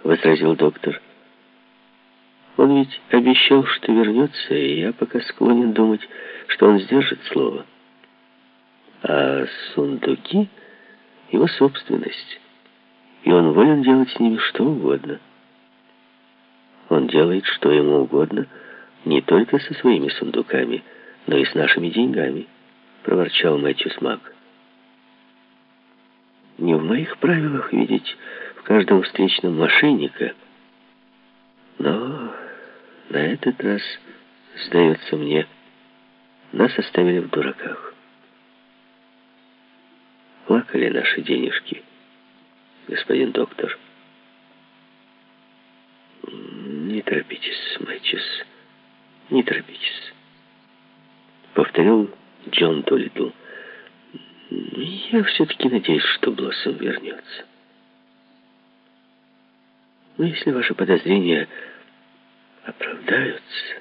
— возразил доктор. «Он ведь обещал, что вернется, и я пока склонен думать, что он сдержит слово. А сундуки — его собственность, и он волен делать с ними что угодно. Он делает что ему угодно не только со своими сундуками, но и с нашими деньгами», — проворчал Мэтью Смак. «Не в моих правилах видеть каждом встречном мошенника, но на этот раз, сдается мне, нас оставили в дураках. Плакали наши денежки, господин доктор. Не торопитесь, Мэтчес, не торопитесь. Повторил Джон Толидл. Я все-таки надеюсь, что Блоссом вернется. Но если ваши подозрения оправдаются,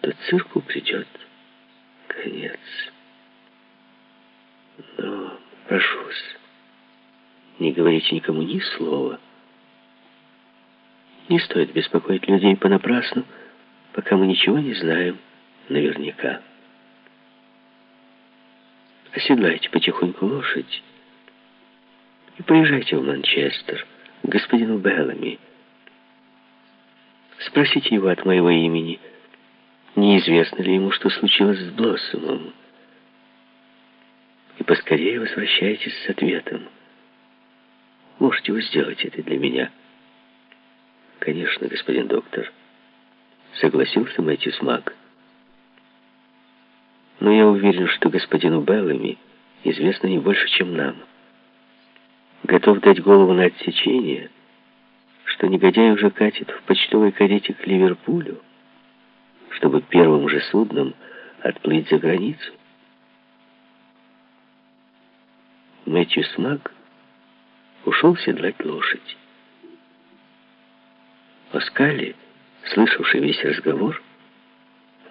то цирку придет конец. Но прошу вас, не говорите никому ни слова. Не стоит беспокоить людей понапрасну, пока мы ничего не знаем наверняка. Оседлайте потихоньку лошадь и поезжайте в Манчестер господину Беллами. Спросите его от моего имени, неизвестно ли ему, что случилось с Блоссомом. И поскорее возвращайтесь с ответом. Можете вы сделать это для меня? Конечно, господин доктор. Согласился Мэтью Смак. Но я уверен, что господину Беллами известно не больше, чем нам готов дать голову на отсечение, что негодяй уже катит в почтовой карете к Ливерпулю, чтобы первым же судном отплыть за границу. Мэтью Смак ушел седлать лошадь. Оскали, слышавший весь разговор,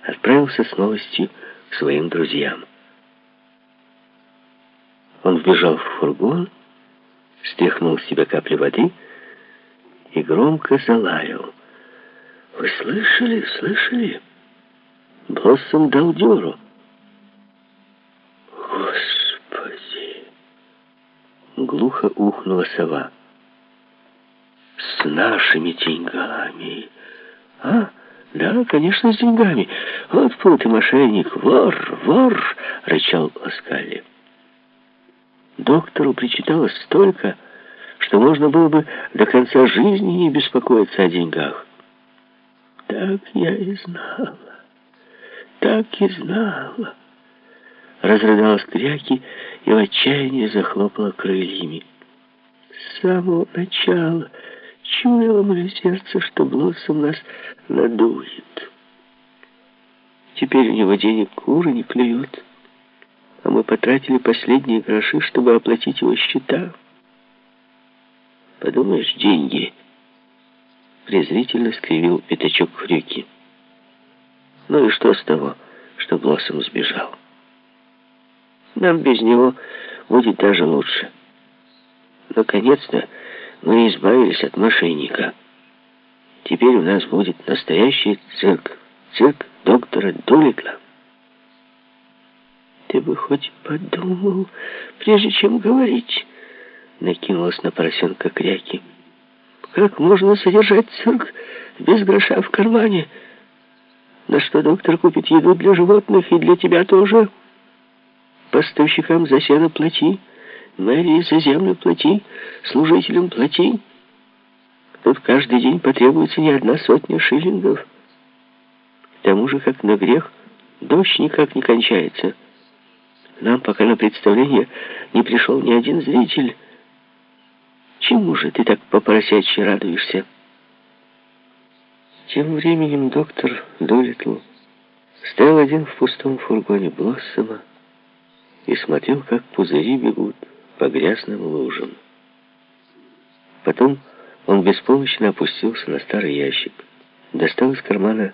отправился с новостью к своим друзьям. Он вбежал в фургон стряхнул с себя капли воды и громко залаял. «Вы слышали, слышали? Блоссом дал дёру». «Господи!» Глухо ухнула сова. «С нашими деньгами!» «А, да, конечно, с деньгами. Вот пут и мошенник, вор, вор!» — рычал Оскали. Доктору причиталось столько, что можно было бы до конца жизни не беспокоиться о деньгах. Так я и знала, так и знала. Разрыдалась Кряки и в отчаянии захлопала крыльями. С самого начала чуяло мое сердце, что Блоссом нас надует. Теперь у него денег куры не клюют мы потратили последние гроши, чтобы оплатить его счета. Подумаешь, деньги. Презрительно скривил пятачок хрюки. Ну и что с того, что Блоссом сбежал? Нам без него будет даже лучше. Наконец-то мы избавились от мошенника. Теперь у нас будет настоящий цирк. Цирк доктора Дулитла. Ты бы хоть подумал, прежде чем говорить. Накинулась на поросенка кряки. Как можно содержать цирк без гроша в кармане? На что доктор купит еду для животных и для тебя тоже? Поставщикам за сено плати, мэрии за землю плати, служителям плати. Тут каждый день потребуется не одна сотня шиллингов. К тому же, как на грех, дождь никак не кончается. Нам пока на представление не пришел ни один зритель. Чему же ты так по-поросячьи радуешься? Тем временем доктор Долитл стоял один в пустом фургоне Блоссома и смотрел, как пузыри бегут по грязным лужам. Потом он беспомощно опустился на старый ящик, достал из кармана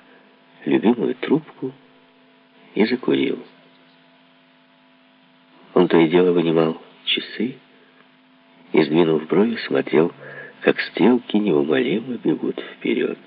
любимую трубку и закурил. То и дело вынимал часы и, сдвинув брови, смотрел как стрелки неумолимо бегут вперед.